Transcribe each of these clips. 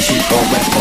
she go back.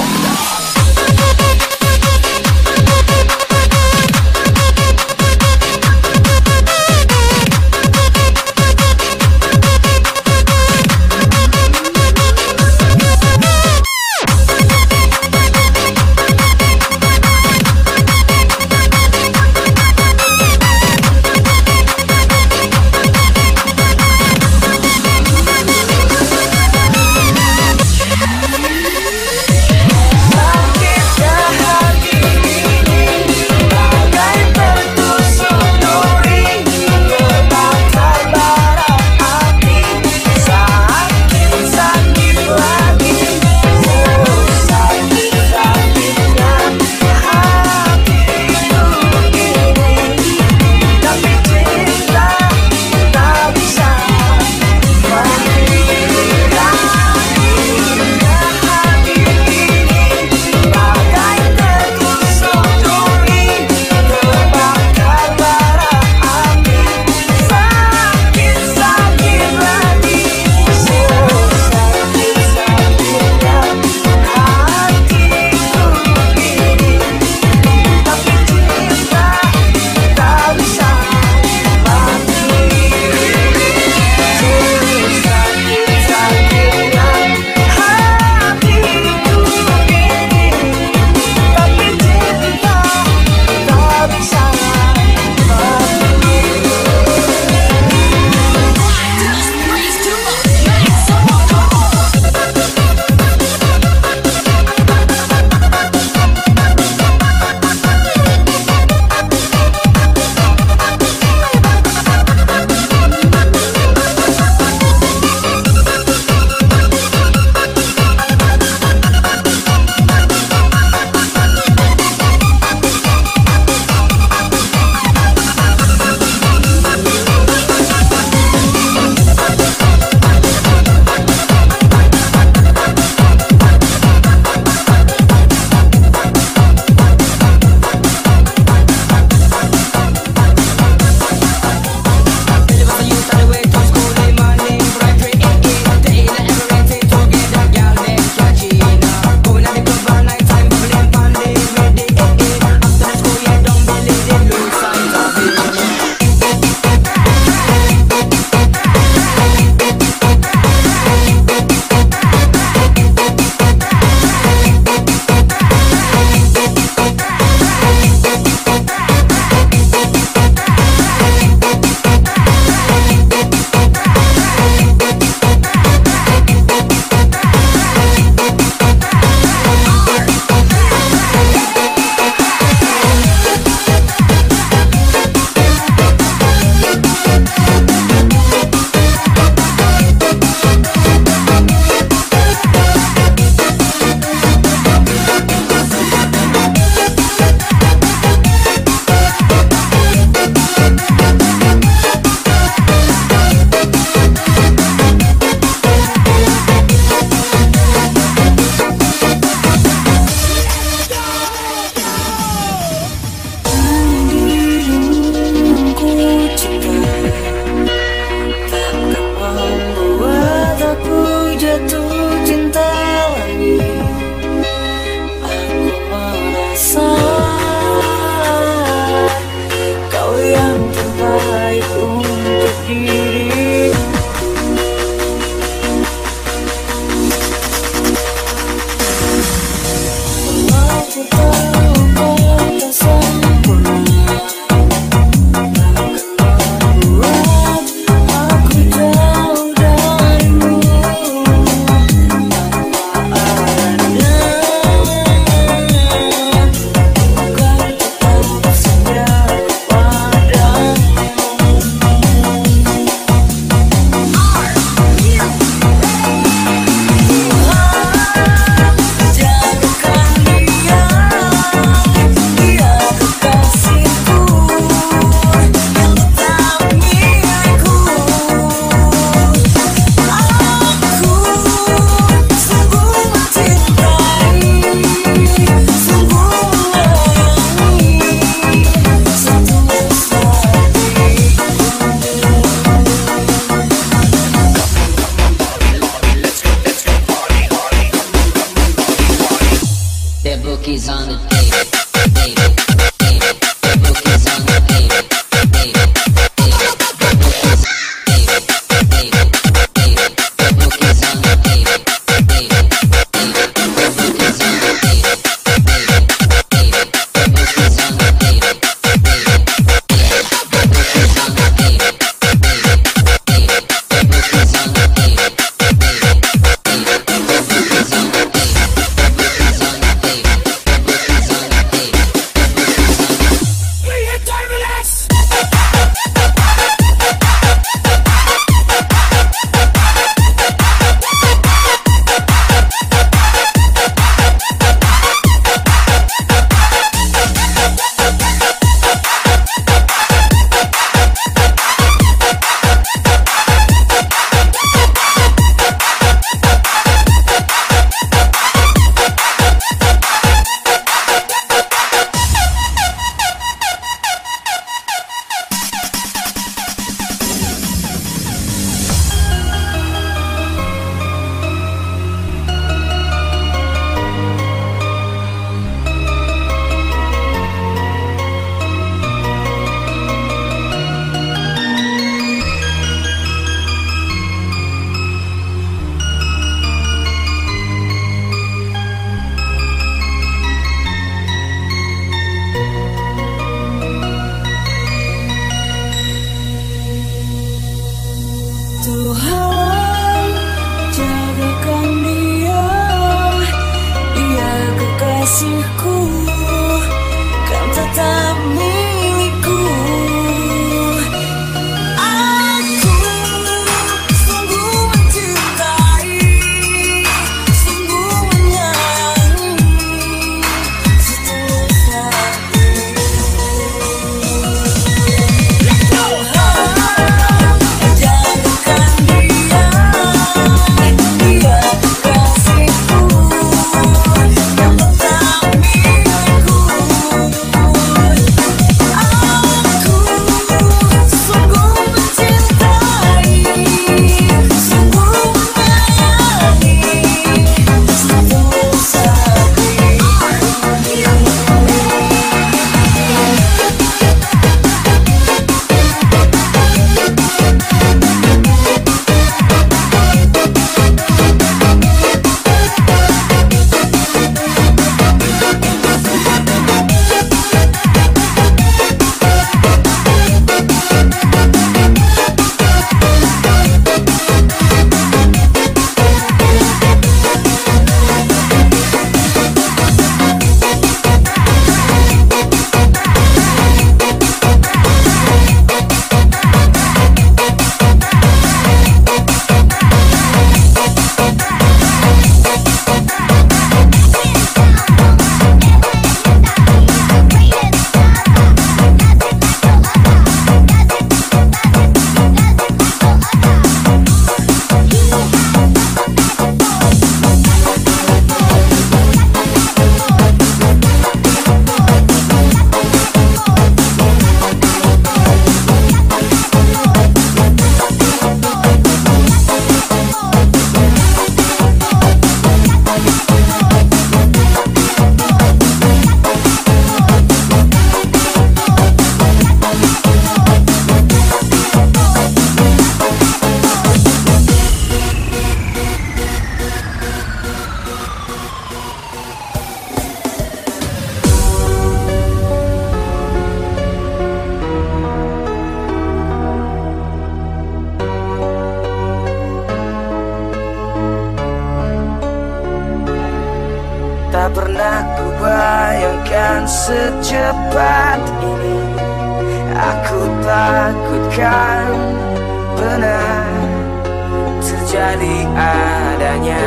Dari adanya.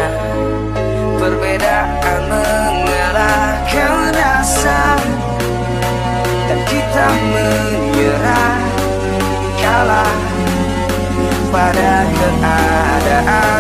Perbedaan mengalahkan rasa Dan kita menyerah Kalah pada keadaan.